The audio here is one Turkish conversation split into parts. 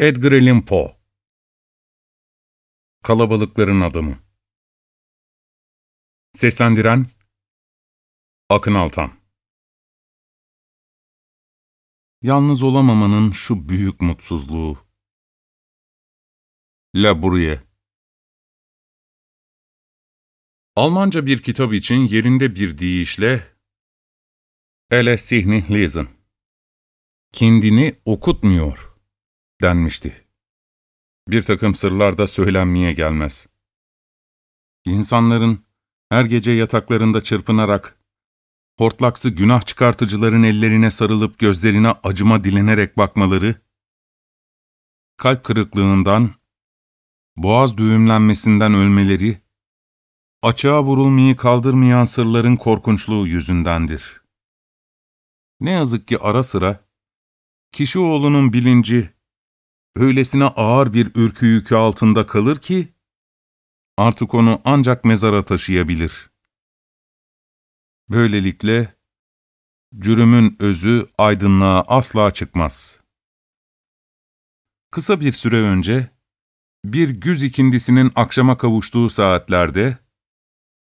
Edgar Allan Poe. Kalabalıkların Adamı. Seslendiren Akın Altan. Yalnız olamamanın şu büyük mutsuzluğu. La Bruyère Almanca bir kitap için yerinde bir deyişle Ele sihni lesen. Kendini okutmuyor denmişti. Bir takım sırlar da söylenmeye gelmez. İnsanların her gece yataklarında çırpınarak, hortlaksı günah çıkartıcıların ellerine sarılıp gözlerine acıma dilenerek bakmaları, kalp kırıklığından, boğaz düğümlenmesinden ölmeleri, açığa vurulmayı kaldırmayan sırların korkunçluğu yüzündendir. Ne yazık ki ara sıra, kişi oğlunun bilinci, öylesine ağır bir ürkü yükü altında kalır ki, artık onu ancak mezara taşıyabilir. Böylelikle, cürümün özü aydınlığa asla çıkmaz. Kısa bir süre önce, bir güz ikindisinin akşama kavuştuğu saatlerde,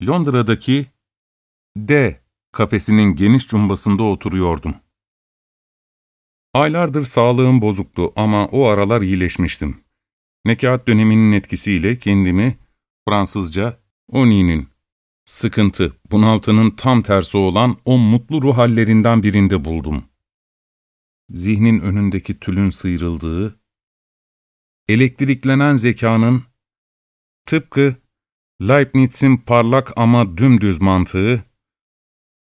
Londra'daki D kafesinin geniş cumbasında oturuyordum. Aylardır sağlığım bozuktu ama o aralar iyileşmiştim. Nekat döneminin etkisiyle kendimi Fransızca Oni'nin, sıkıntı, bunaltının tam tersi olan o mutlu ruh hallerinden birinde buldum. Zihnin önündeki tülün sıyrıldığı, elektriklenen zekanın, tıpkı Leibniz'in parlak ama dümdüz mantığı,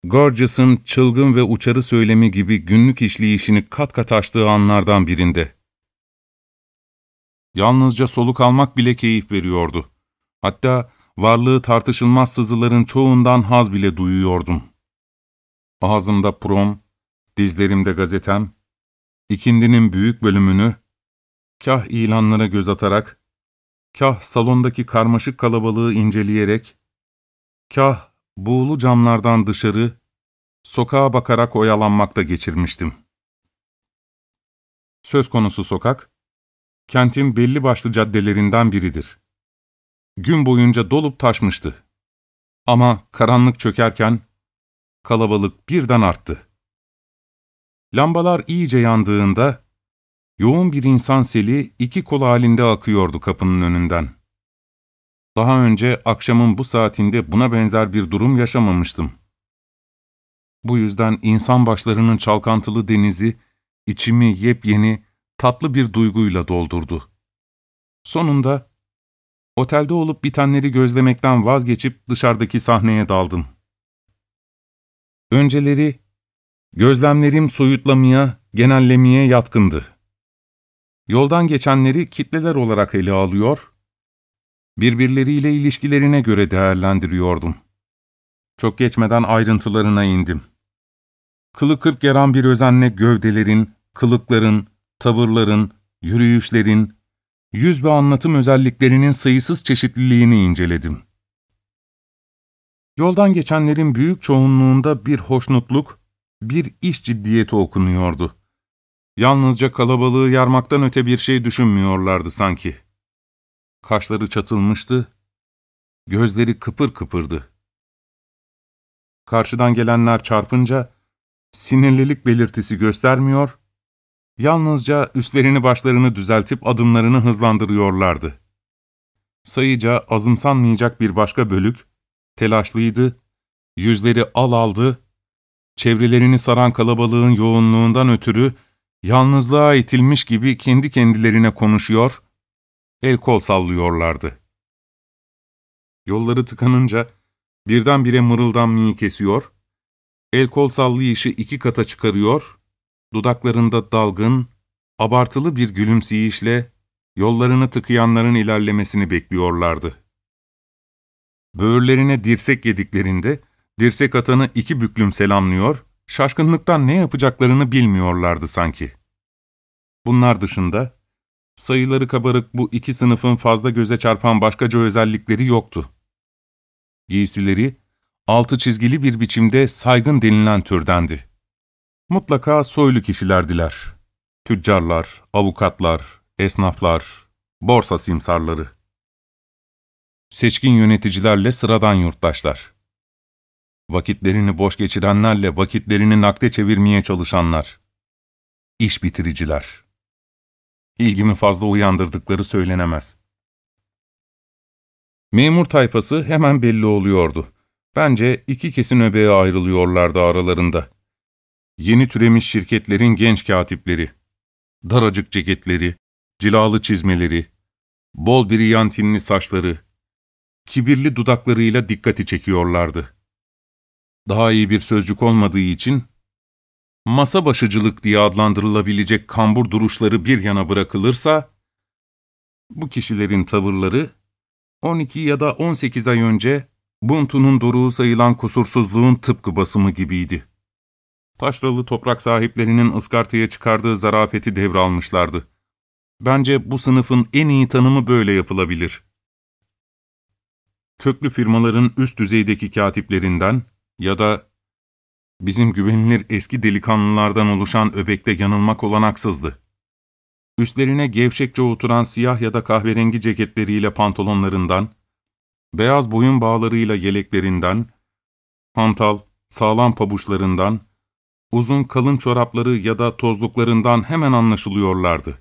Gorgeous'ın çılgın ve uçarı söylemi gibi günlük işleyişini kat kat açtığı anlardan birinde. Yalnızca soluk almak bile keyif veriyordu. Hatta varlığı tartışılmaz sızıların çoğundan haz bile duyuyordum. Ağzımda prom, dizlerimde gazetem, ikindinin büyük bölümünü, kah ilanlara göz atarak, kah salondaki karmaşık kalabalığı inceleyerek, kah buğulu camlardan dışarı, sokağa bakarak oyalanmakta geçirmiştim. Söz konusu sokak, kentin belli başlı caddelerinden biridir. Gün boyunca dolup taşmıştı. Ama karanlık çökerken, kalabalık birden arttı. Lambalar iyice yandığında, yoğun bir insan seli iki kol halinde akıyordu kapının önünden. Daha önce akşamın bu saatinde buna benzer bir durum yaşamamıştım. Bu yüzden insan başlarının çalkantılı denizi, içimi yepyeni, tatlı bir duyguyla doldurdu. Sonunda, otelde olup bitenleri gözlemekten vazgeçip dışarıdaki sahneye daldım. Önceleri, gözlemlerim soyutlamaya, genellemeye yatkındı. Yoldan geçenleri kitleler olarak ele alıyor, birbirleriyle ilişkilerine göre değerlendiriyordum. Çok geçmeden ayrıntılarına indim. Kılı kırk yaran bir özenle gövdelerin, kılıkların, tavırların, yürüyüşlerin, yüz ve anlatım özelliklerinin sayısız çeşitliliğini inceledim. Yoldan geçenlerin büyük çoğunluğunda bir hoşnutluk, bir iş ciddiyeti okunuyordu. Yalnızca kalabalığı yarmaktan öte bir şey düşünmüyorlardı sanki. Kaşları çatılmıştı, gözleri kıpır kıpırdı. Karşıdan gelenler çarpınca, sinirlilik belirtisi göstermiyor, yalnızca üstlerini başlarını düzeltip adımlarını hızlandırıyorlardı. Sayıca azımsanmayacak bir başka bölük, telaşlıydı, yüzleri al aldı, çevrelerini saran kalabalığın yoğunluğundan ötürü yalnızlığa itilmiş gibi kendi kendilerine konuşuyor, el kol sallıyorlardı. Yolları tıkanınca birdenbire mırıldanmayı kesiyor, el kol sallayışı iki kata çıkarıyor, dudaklarında dalgın, abartılı bir gülümseyişle yollarını tıkayanların ilerlemesini bekliyorlardı. Böğürlerine dirsek yediklerinde, dirsek atanı iki büklüm selamlıyor, şaşkınlıktan ne yapacaklarını bilmiyorlardı sanki. Bunlar dışında, sayıları kabarık bu iki sınıfın fazla göze çarpan başkaca özellikleri yoktu. Giysileri, altı çizgili bir biçimde saygın denilen türdendi. Mutlaka soylu kişilerdiler. Tüccarlar, avukatlar, esnaflar, borsa simsarları. Seçkin yöneticilerle sıradan yurttaşlar. Vakitlerini boş geçirenlerle vakitlerini nakde çevirmeye çalışanlar. İş bitiriciler. İlgimi fazla uyandırdıkları söylenemez. Memur tayfası hemen belli oluyordu. Bence iki kesin öbeğe ayrılıyorlardı aralarında. Yeni türemiş şirketlerin genç katipleri, daracık ceketleri, cilalı çizmeleri, bol briyantinli saçları, kibirli dudaklarıyla dikkati çekiyorlardı. Daha iyi bir sözcük olmadığı için, masa başıcılık diye adlandırılabilecek kambur duruşları bir yana bırakılırsa, bu kişilerin tavırları, 12 ya da 18 ay önce Buntu'nun doruğu sayılan kusursuzluğun tıpkı basımı gibiydi. Taşralı toprak sahiplerinin ıskartaya çıkardığı zarafeti devralmışlardı. Bence bu sınıfın en iyi tanımı böyle yapılabilir. Köklü firmaların üst düzeydeki katiplerinden ya da bizim güvenilir eski delikanlılardan oluşan öbekte yanılmak olanaksızdı. Üstlerine gevşekçe oturan siyah ya da kahverengi ceketleriyle pantolonlarından, beyaz boyun bağlarıyla yeleklerinden, hantal, sağlam pabuçlarından, uzun kalın çorapları ya da tozluklarından hemen anlaşılıyorlardı.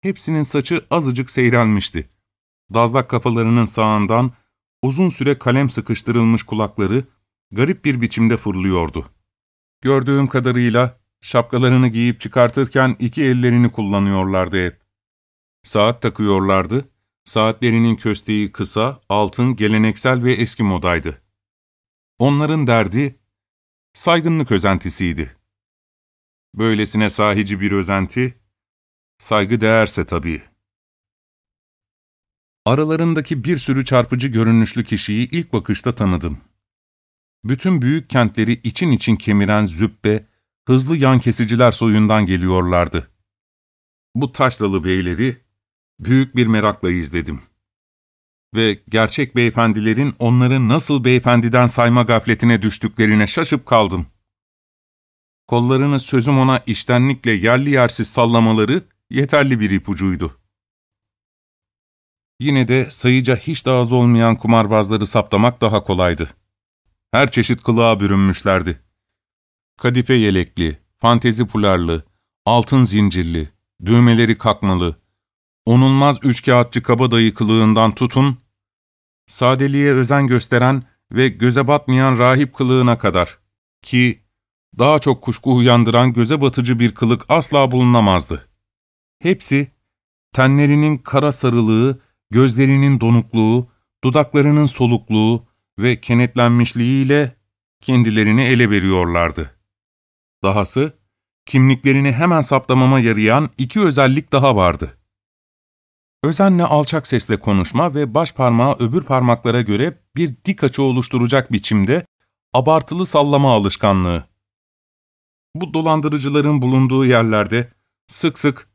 Hepsinin saçı azıcık seyrelmişti. Dazlak kafalarının sağından uzun süre kalem sıkıştırılmış kulakları garip bir biçimde fırlıyordu. Gördüğüm kadarıyla şapkalarını giyip çıkartırken iki ellerini kullanıyorlardı hep. Saat takıyorlardı, saatlerinin kösteği kısa, altın, geleneksel ve eski modaydı. Onların derdi, saygınlık özentisiydi. Böylesine sahici bir özenti, saygı değerse tabii. Aralarındaki bir sürü çarpıcı görünüşlü kişiyi ilk bakışta tanıdım. Bütün büyük kentleri için için kemiren züppe, hızlı yan kesiciler soyundan geliyorlardı. Bu taşralı beyleri büyük bir merakla izledim. Ve gerçek beyefendilerin onları nasıl beyefendiden sayma gafletine düştüklerine şaşıp kaldım. Kollarını sözüm ona iştenlikle yerli yersiz sallamaları yeterli bir ipucuydu. Yine de sayıca hiç daha az olmayan kumarbazları saptamak daha kolaydı. Her çeşit kılığa bürünmüşlerdi. Kadife yelekli, fantezi pularlı, altın zincirli, düğmeleri kakmalı, onulmaz üçkağıtçı kabadayı kılığından tutun, sadeliğe özen gösteren ve göze batmayan rahip kılığına kadar ki daha çok kuşku uyandıran göze batıcı bir kılık asla bulunamazdı. Hepsi, tenlerinin kara sarılığı, gözlerinin donukluğu, dudaklarının solukluğu ve kenetlenmişliğiyle kendilerini ele veriyorlardı. Dahası, kimliklerini hemen saptamama yarayan iki özellik daha vardı. Özenle alçak sesle konuşma ve baş parmağı öbür parmaklara göre bir dik açı oluşturacak biçimde abartılı sallama alışkanlığı. Bu dolandırıcıların bulunduğu yerlerde sık sık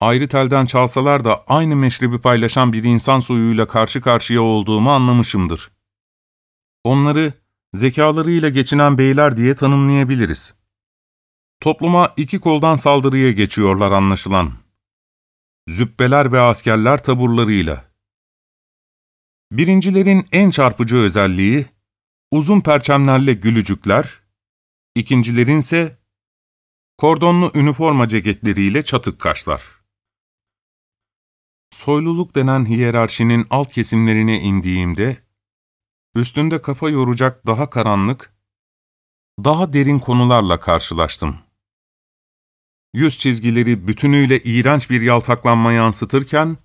ayrı telden çalsalar da aynı meşrebi paylaşan bir insan soyuyla karşı karşıya olduğumu anlamışımdır. Onları zekalarıyla geçinen beyler diye tanımlayabiliriz. Topluma iki koldan saldırıya geçiyorlar anlaşılan. Zübbeler ve askerler taburlarıyla. Birincilerin en çarpıcı özelliği, uzun perçemlerle gülücükler, ikincilerin ise kordonlu üniforma ceketleriyle çatık kaşlar. Soyluluk denen hiyerarşinin alt kesimlerine indiğimde, üstünde kafa yoracak daha karanlık, daha derin konularla karşılaştım. Yüz çizgileri bütünüyle iğrenç bir yaltaklanma yansıtırken,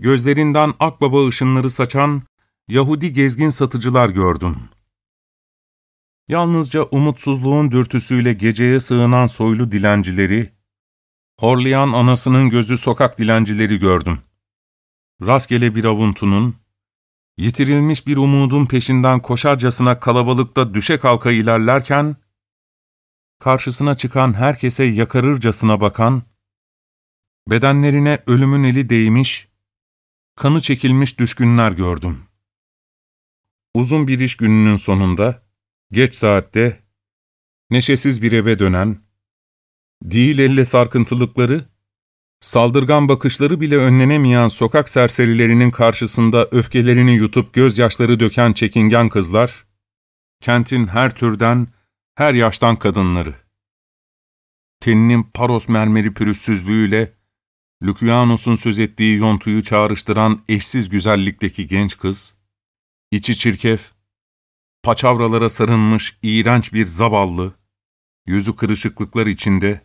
gözlerinden akbaba ışınları saçan Yahudi gezgin satıcılar gördüm. Yalnızca umutsuzluğun dürtüsüyle geceye sığınan soylu dilencileri, horlayan anasının gözü sokak dilencileri gördüm. Rastgele bir avuntunun, yitirilmiş bir umudun peşinden koşarcasına kalabalıkta düşe kalka ilerlerken, karşısına çıkan herkese yakarırcasına bakan, bedenlerine ölümün eli değmiş, kanı çekilmiş düşkünler gördüm. Uzun bir iş gününün sonunda, geç saatte, neşesiz bir eve dönen, değil elle sarkıntılıkları, Saldırgan bakışları bile önlenemeyen sokak serserilerinin karşısında öfkelerini yutup gözyaşları döken çekingen kızlar, kentin her türden, her yaştan kadınları. Teninin paros mermeri pürüzsüzlüğüyle, Lükyanus'un söz ettiği yontuyu çağrıştıran eşsiz güzellikteki genç kız, içi çirkef, paçavralara sarılmış iğrenç bir zavallı, yüzü kırışıklıklar içinde,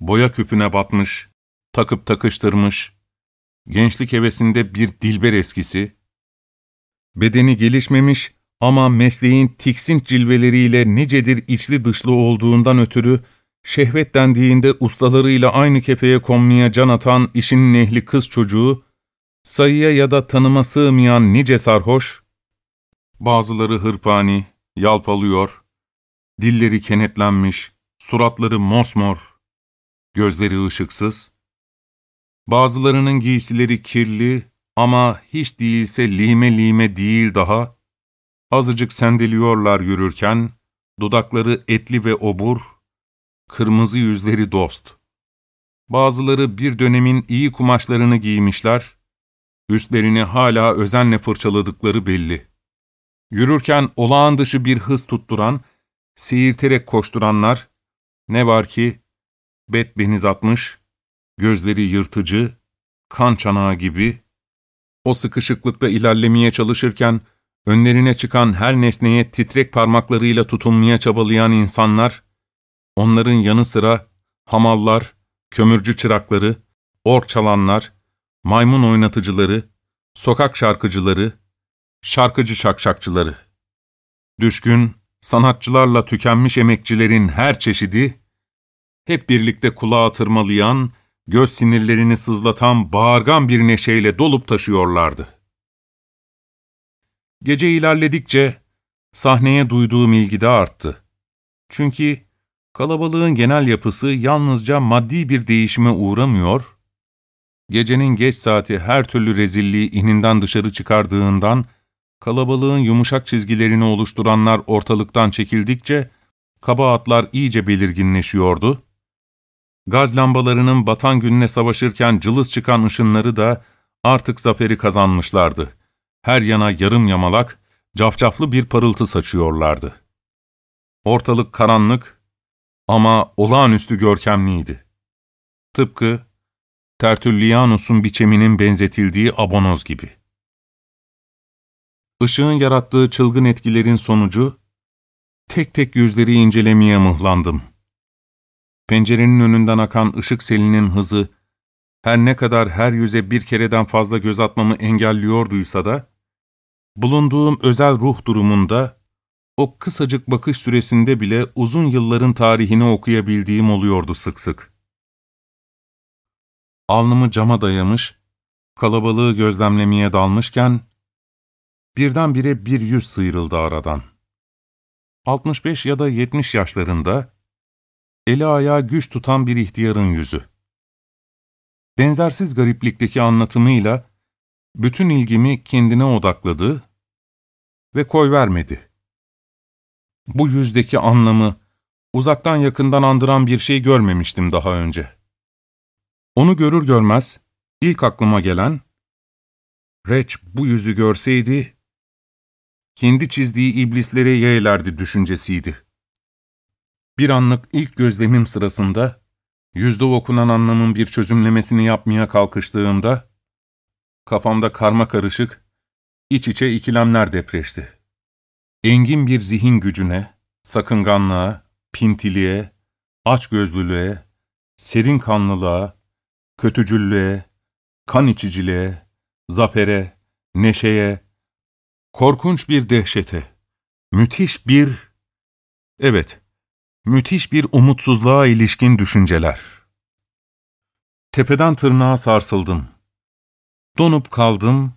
boya küpüne batmış, takıp takıştırmış, gençlik hevesinde bir dilber eskisi, bedeni gelişmemiş ama mesleğin tiksint cilveleriyle nicedir içli dışlı olduğundan ötürü, şehvet dendiğinde ustalarıyla aynı kefeye konmaya can atan işin ehli kız çocuğu, sayıya ya da tanıma sığmayan nice sarhoş, bazıları hırpani, yalpalıyor, dilleri kenetlenmiş, suratları mosmor, gözleri ışıksız, bazılarının giysileri kirli ama hiç değilse lime lime değil daha, azıcık sendeliyorlar yürürken, dudakları etli ve obur, kırmızı yüzleri dost. Bazıları bir dönemin iyi kumaşlarını giymişler, üstlerini hala özenle fırçaladıkları belli. Yürürken olağan dışı bir hız tutturan, seyirterek koşturanlar, ne var ki, bet beniz atmış, gözleri yırtıcı, kan çanağı gibi, o sıkışıklıkta ilerlemeye çalışırken, önlerine çıkan her nesneye titrek parmaklarıyla tutunmaya çabalayan insanlar, onların yanı sıra hamallar, kömürcü çırakları, or çalanlar, maymun oynatıcıları, sokak şarkıcıları, şarkıcı şakşakçıları. Düşkün, sanatçılarla tükenmiş emekçilerin her çeşidi, hep birlikte kulağa tırmalayan, göz sinirlerini sızlatan bağırgan bir neşeyle dolup taşıyorlardı. Gece ilerledikçe sahneye duyduğum ilgi de arttı. Çünkü kalabalığın genel yapısı yalnızca maddi bir değişime uğramıyor, gecenin geç saati her türlü rezilliği ininden dışarı çıkardığından, kalabalığın yumuşak çizgilerini oluşturanlar ortalıktan çekildikçe, kabahatlar iyice belirginleşiyordu, Gaz lambalarının batan gününe savaşırken cılız çıkan ışınları da artık zaferi kazanmışlardı. Her yana yarım yamalak, cafcaflı bir parıltı saçıyorlardı. Ortalık karanlık ama olağanüstü görkemliydi. Tıpkı Tertullianus'un biçeminin benzetildiği abonoz gibi. Işığın yarattığı çılgın etkilerin sonucu, tek tek yüzleri incelemeye mıhlandım. Pencerenin önünden akan ışık selinin hızı, her ne kadar her yüze bir kereden fazla göz atmamı engelliyorduysa da, bulunduğum özel ruh durumunda, o kısacık bakış süresinde bile uzun yılların tarihini okuyabildiğim oluyordu sık sık. Alnımı cama dayamış, kalabalığı gözlemlemeye dalmışken, birdenbire bir yüz sıyrıldı aradan. 65 ya da 70 yaşlarında, eli ayağı güç tutan bir ihtiyarın yüzü. Benzersiz gariplikteki anlatımıyla bütün ilgimi kendine odakladı ve koy vermedi. Bu yüzdeki anlamı uzaktan yakından andıran bir şey görmemiştim daha önce. Onu görür görmez ilk aklıma gelen, Reç bu yüzü görseydi, kendi çizdiği iblislere yeğlerdi düşüncesiydi. Bir anlık ilk gözlemim sırasında, yüzde okunan anlamın bir çözümlemesini yapmaya kalkıştığımda, kafamda karma karışık, iç içe ikilemler depreşti. Engin bir zihin gücüne, sakınganlığa, pintiliğe, açgözlülüğe, serin kanlılığa, kötücüllüğe, kan içiciliğe, zafere, neşeye, korkunç bir dehşete, müthiş bir, evet, Müthiş bir umutsuzluğa ilişkin düşünceler. Tepeden tırnağa sarsıldım. Donup kaldım,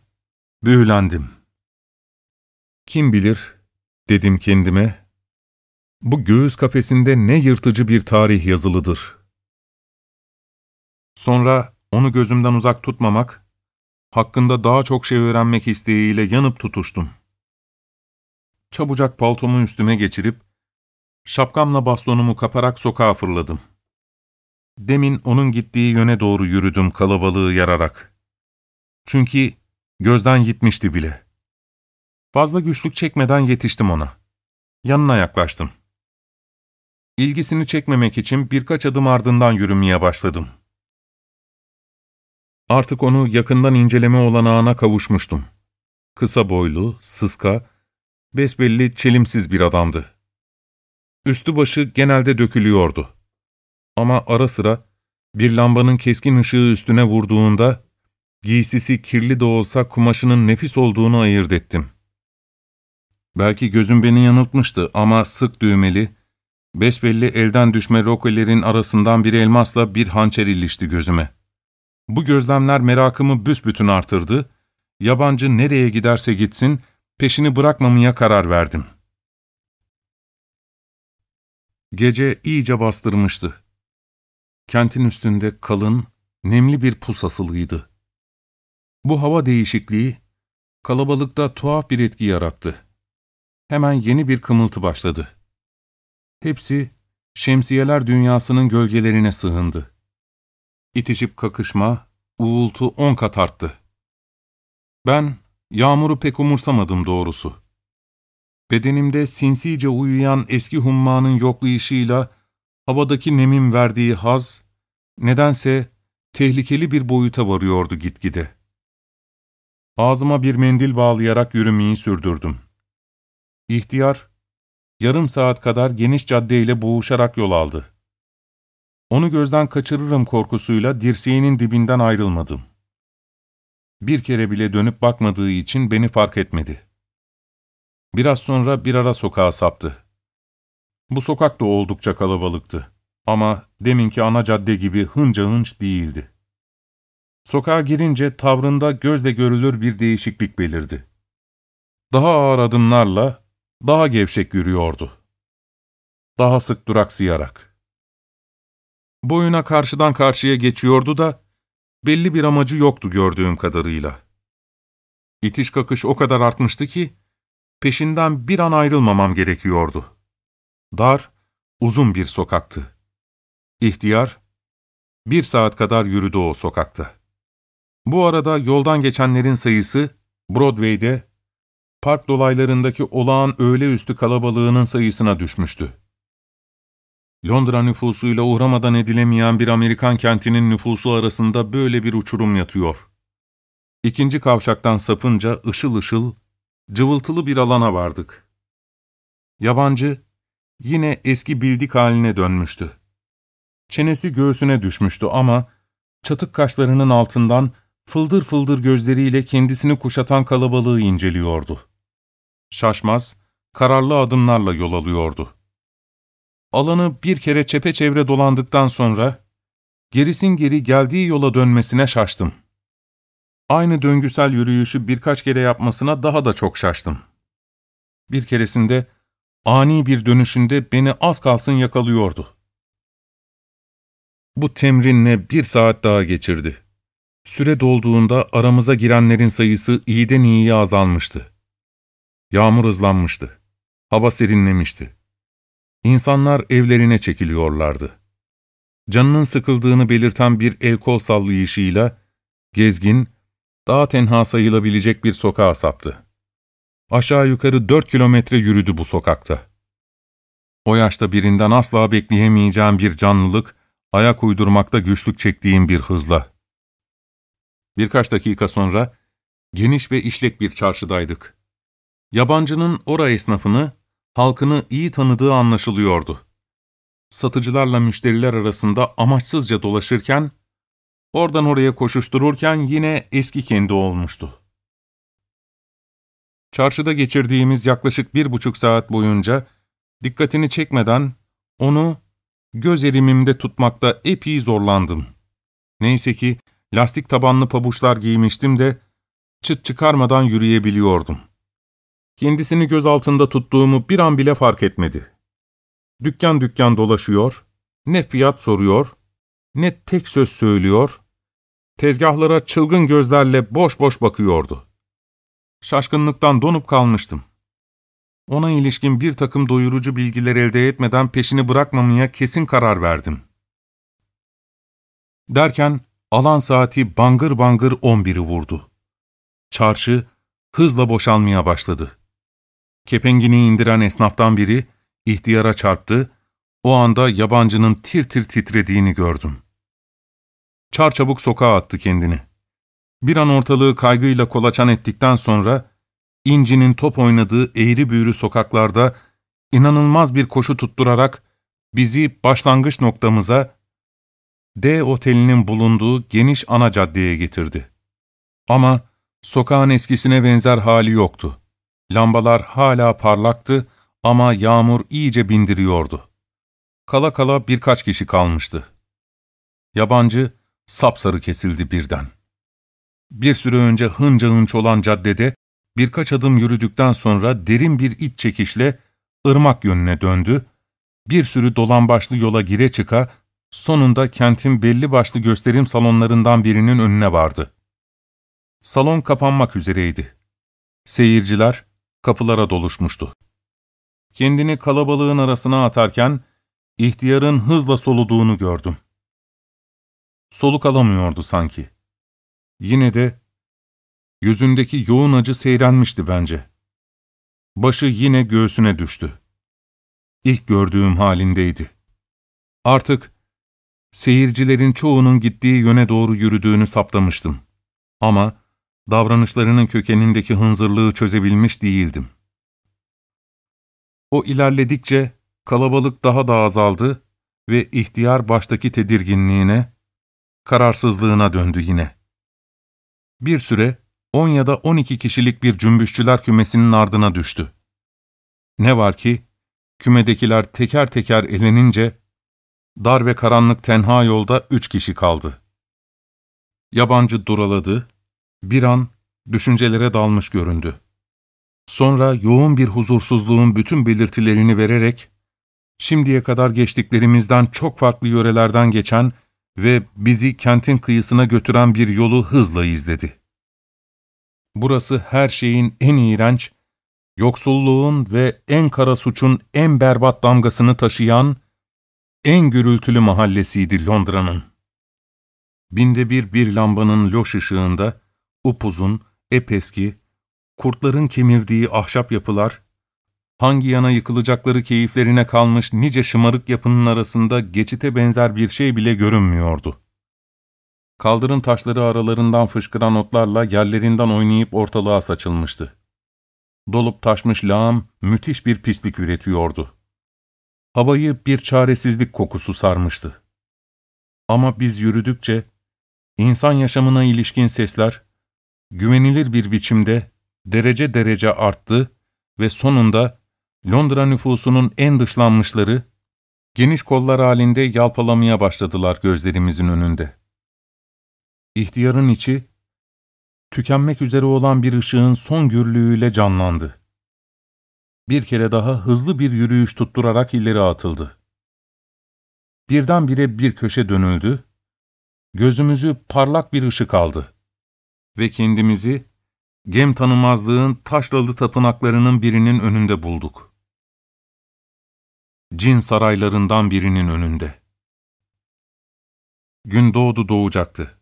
büyülendim. Kim bilir, dedim kendime, bu göğüs kafesinde ne yırtıcı bir tarih yazılıdır. Sonra onu gözümden uzak tutmamak, hakkında daha çok şey öğrenmek isteğiyle yanıp tutuştum. Çabucak paltomu üstüme geçirip, Şapkamla bastonumu kaparak sokağa fırladım. demin onun gittiği yöne doğru yürüdüm kalabalığı yararak. Çünkü gözden gitmişti bile. Fazla güçlük çekmeden yetiştim ona. Yanına yaklaştım. İlgisini çekmemek için birkaç adım ardından yürümeye başladım. Artık onu yakından inceleme olanağına kavuşmuştum. Kısa boylu, sıska, besbelli çelimsiz bir adamdı. Üstü başı genelde dökülüyordu. Ama ara sıra bir lambanın keskin ışığı üstüne vurduğunda giysisi kirli de olsa kumaşının nefis olduğunu ayırt ettim. Belki gözüm beni yanıltmıştı ama sık düğmeli, besbelli elden düşme rokelerin arasından bir elmasla bir hançer ilişti gözüme. Bu gözlemler merakımı büsbütün artırdı, yabancı nereye giderse gitsin, peşini bırakmamaya karar verdim. Gece iyice bastırmıştı. Kentin üstünde kalın, nemli bir pus asılıydı. Bu hava değişikliği, kalabalıkta tuhaf bir etki yarattı. Hemen yeni bir kımıltı başladı. Hepsi, şemsiyeler dünyasının gölgelerine sığındı. İtişip kakışma, uğultu on kat arttı. Ben, yağmuru pek umursamadım doğrusu. Bedenimde sinsice uyuyan eski hummanın yoklayışıyla havadaki nemin verdiği haz, nedense tehlikeli bir boyuta varıyordu gitgide. Ağzıma bir mendil bağlayarak yürümeyi sürdürdüm. İhtiyar, yarım saat kadar geniş caddeyle boğuşarak yol aldı. Onu gözden kaçırırım korkusuyla dirseğinin dibinden ayrılmadım. Bir kere bile dönüp bakmadığı için beni fark etmedi. Biraz sonra bir ara sokağa saptı. Bu sokak da oldukça kalabalıktı. Ama deminki ana cadde gibi hınca hınç değildi. Sokağa girince tavrında gözle görülür bir değişiklik belirdi. Daha ağır adımlarla, daha gevşek yürüyordu. Daha sık duraksayarak. Boyuna karşıdan karşıya geçiyordu da, belli bir amacı yoktu gördüğüm kadarıyla. İtiş kakış o kadar artmıştı ki, peşinden bir an ayrılmamam gerekiyordu. Dar, uzun bir sokaktı. İhtiyar, bir saat kadar yürüdü o sokakta. Bu arada yoldan geçenlerin sayısı, Broadway'de, park dolaylarındaki olağan öğle üstü kalabalığının sayısına düşmüştü. Londra nüfusuyla uğramadan edilemeyen bir Amerikan kentinin nüfusu arasında böyle bir uçurum yatıyor. İkinci kavşaktan sapınca ışıl ışıl, cıvıltılı bir alana vardık. Yabancı, yine eski bildik haline dönmüştü. Çenesi göğsüne düşmüştü ama, çatık kaşlarının altından fıldır fıldır gözleriyle kendisini kuşatan kalabalığı inceliyordu. Şaşmaz, kararlı adımlarla yol alıyordu. Alanı bir kere çepeçevre dolandıktan sonra, gerisin geri geldiği yola dönmesine şaştım. Aynı döngüsel yürüyüşü birkaç kere yapmasına daha da çok şaştım. Bir keresinde, ani bir dönüşünde beni az kalsın yakalıyordu. Bu temrinle bir saat daha geçirdi. Süre dolduğunda aramıza girenlerin sayısı iyiden iyiye azalmıştı. Yağmur hızlanmıştı. Hava serinlemişti. İnsanlar evlerine çekiliyorlardı. Canının sıkıldığını belirten bir el kol sallayışıyla, gezgin, daha tenha sayılabilecek bir sokağa saptı. Aşağı yukarı dört kilometre yürüdü bu sokakta. O yaşta birinden asla bekleyemeyeceğim bir canlılık, ayak uydurmakta güçlük çektiğim bir hızla. Birkaç dakika sonra, geniş ve işlek bir çarşıdaydık. Yabancının ora esnafını, halkını iyi tanıdığı anlaşılıyordu. Satıcılarla müşteriler arasında amaçsızca dolaşırken, oradan oraya koşuştururken yine eski kendi olmuştu. Çarşıda geçirdiğimiz yaklaşık bir buçuk saat boyunca, dikkatini çekmeden onu göz erimimde tutmakta epey zorlandım. Neyse ki lastik tabanlı pabuçlar giymiştim de çıt çıkarmadan yürüyebiliyordum. Kendisini göz altında tuttuğumu bir an bile fark etmedi. Dükkan dükkan dolaşıyor, ne fiyat soruyor, ne tek söz söylüyor, tezgahlara çılgın gözlerle boş boş bakıyordu. Şaşkınlıktan donup kalmıştım. Ona ilişkin bir takım doyurucu bilgiler elde etmeden peşini bırakmamaya kesin karar verdim. Derken alan saati bangır bangır on biri vurdu. Çarşı hızla boşalmaya başladı. Kepengini indiren esnaftan biri ihtiyara çarptı, o anda yabancının tir tir titrediğini gördüm. Çarçabuk sokağa attı kendini. Bir an ortalığı kaygıyla kolaçan ettikten sonra, İnci'nin top oynadığı eğri büğrü sokaklarda inanılmaz bir koşu tutturarak bizi başlangıç noktamıza, D otelinin bulunduğu geniş ana caddeye getirdi. Ama sokağın eskisine benzer hali yoktu. Lambalar hala parlaktı ama yağmur iyice bindiriyordu. Kala kala birkaç kişi kalmıştı. Yabancı sapsarı kesildi birden. Bir süre önce hınca hınç olan caddede birkaç adım yürüdükten sonra derin bir iç çekişle ırmak yönüne döndü, bir sürü dolan başlı yola gire çıka, sonunda kentin belli başlı gösterim salonlarından birinin önüne vardı. Salon kapanmak üzereydi. Seyirciler kapılara doluşmuştu. Kendini kalabalığın arasına atarken, ihtiyarın hızla soluduğunu gördüm. Soluk alamıyordu sanki. Yine de yüzündeki yoğun acı seyrenmişti bence. Başı yine göğsüne düştü. İlk gördüğüm halindeydi. Artık seyircilerin çoğunun gittiği yöne doğru yürüdüğünü saptamıştım. Ama davranışlarının kökenindeki hınzırlığı çözebilmiş değildim. O ilerledikçe kalabalık daha da azaldı ve ihtiyar baştaki tedirginliğine, kararsızlığına döndü yine. Bir süre on ya da on iki kişilik bir cümbüşçüler kümesinin ardına düştü. Ne var ki, kümedekiler teker teker elenince, dar ve karanlık tenha yolda üç kişi kaldı. Yabancı duraladı, bir an düşüncelere dalmış göründü. Sonra yoğun bir huzursuzluğun bütün belirtilerini vererek, şimdiye kadar geçtiklerimizden çok farklı yörelerden geçen ve bizi kentin kıyısına götüren bir yolu hızla izledi. Burası her şeyin en iğrenç, yoksulluğun ve en kara suçun en berbat damgasını taşıyan, en gürültülü mahallesiydi Londra'nın. Binde bir bir lambanın loş ışığında, upuzun, epeski, kurtların kemirdiği ahşap yapılar, hangi yana yıkılacakları keyiflerine kalmış nice şımarık yapının arasında geçite benzer bir şey bile görünmüyordu. Kaldırım taşları aralarından fışkıran otlarla yerlerinden oynayıp ortalığa saçılmıştı. Dolup taşmış lağım müthiş bir pislik üretiyordu. Havayı bir çaresizlik kokusu sarmıştı. Ama biz yürüdükçe, insan yaşamına ilişkin sesler, güvenilir bir biçimde derece derece arttı ve sonunda Londra nüfusunun en dışlanmışları, geniş kollar halinde yalpalamaya başladılar gözlerimizin önünde. İhtiyarın içi, tükenmek üzere olan bir ışığın son gürlüğüyle canlandı. Bir kere daha hızlı bir yürüyüş tutturarak ileri atıldı. Birdenbire bir köşe dönüldü, gözümüzü parlak bir ışık aldı ve kendimizi gem tanımazlığın taşralı tapınaklarının birinin önünde bulduk. Cin saraylarından birinin önünde. Gün doğdu doğacaktı.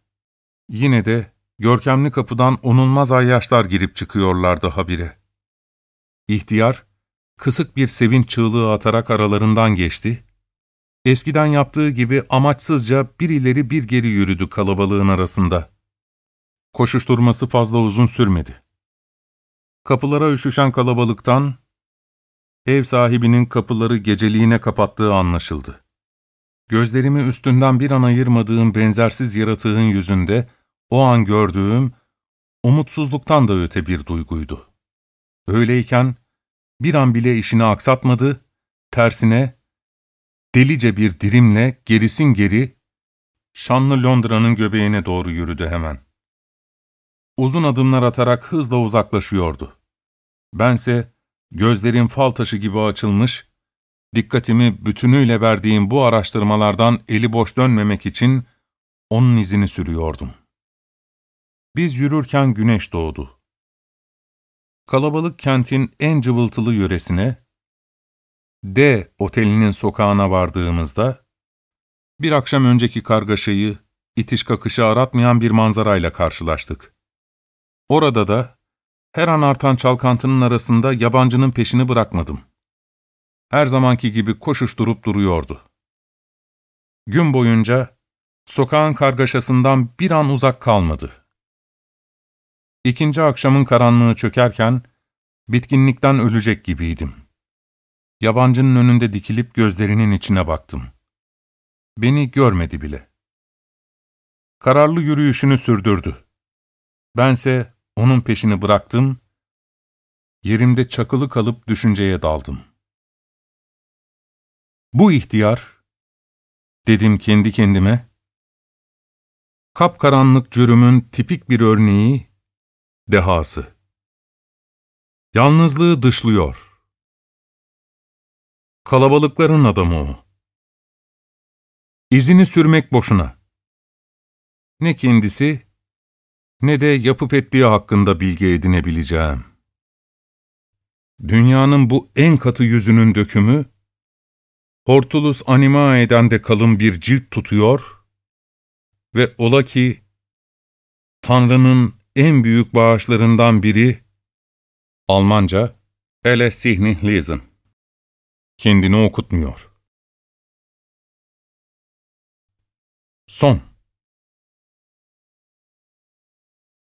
Yine de görkemli kapıdan onulmaz ayyaşlar girip çıkıyorlardı habire. İhtiyar, kısık bir sevinç çığlığı atarak aralarından geçti. Eskiden yaptığı gibi amaçsızca bir ileri bir geri yürüdü kalabalığın arasında. Koşuşturması fazla uzun sürmedi. Kapılara üşüşen kalabalıktan, ev sahibinin kapıları geceliğine kapattığı anlaşıldı. Gözlerimi üstünden bir an ayırmadığım benzersiz yaratığın yüzünde, o an gördüğüm, umutsuzluktan da öte bir duyguydu. Öyleyken, bir an bile işini aksatmadı, tersine, delice bir dirimle gerisin geri, şanlı Londra'nın göbeğine doğru yürüdü hemen. Uzun adımlar atarak hızla uzaklaşıyordu. Bense gözlerim fal taşı gibi açılmış, dikkatimi bütünüyle verdiğim bu araştırmalardan eli boş dönmemek için onun izini sürüyordum. Biz yürürken güneş doğdu. Kalabalık kentin en cıvıltılı yöresine, D otelinin sokağına vardığımızda, bir akşam önceki kargaşayı, itiş kakışı aratmayan bir manzarayla karşılaştık. Orada da her an artan çalkantının arasında yabancının peşini bırakmadım. Her zamanki gibi koşuşturup duruyordu. Gün boyunca sokağın kargaşasından bir an uzak kalmadı. İkinci akşamın karanlığı çökerken bitkinlikten ölecek gibiydim. Yabancının önünde dikilip gözlerinin içine baktım. Beni görmedi bile. Kararlı yürüyüşünü sürdürdü. Bense onun peşini bıraktım, yerimde çakılı kalıp düşünceye daldım. Bu ihtiyar, dedim kendi kendime, kapkaranlık cürümün tipik bir örneği, dehası. Yalnızlığı dışlıyor. Kalabalıkların adamı o. İzini sürmek boşuna. Ne kendisi, ne de yapıp ettiği hakkında bilgi edinebileceğim. Dünyanın bu en katı yüzünün dökümü, Hortulus animae'den de kalın bir cilt tutuyor ve ola ki, Tanrı'nın en büyük bağışlarından biri, Almanca, Ele Sihni Lesen, kendini okutmuyor. Son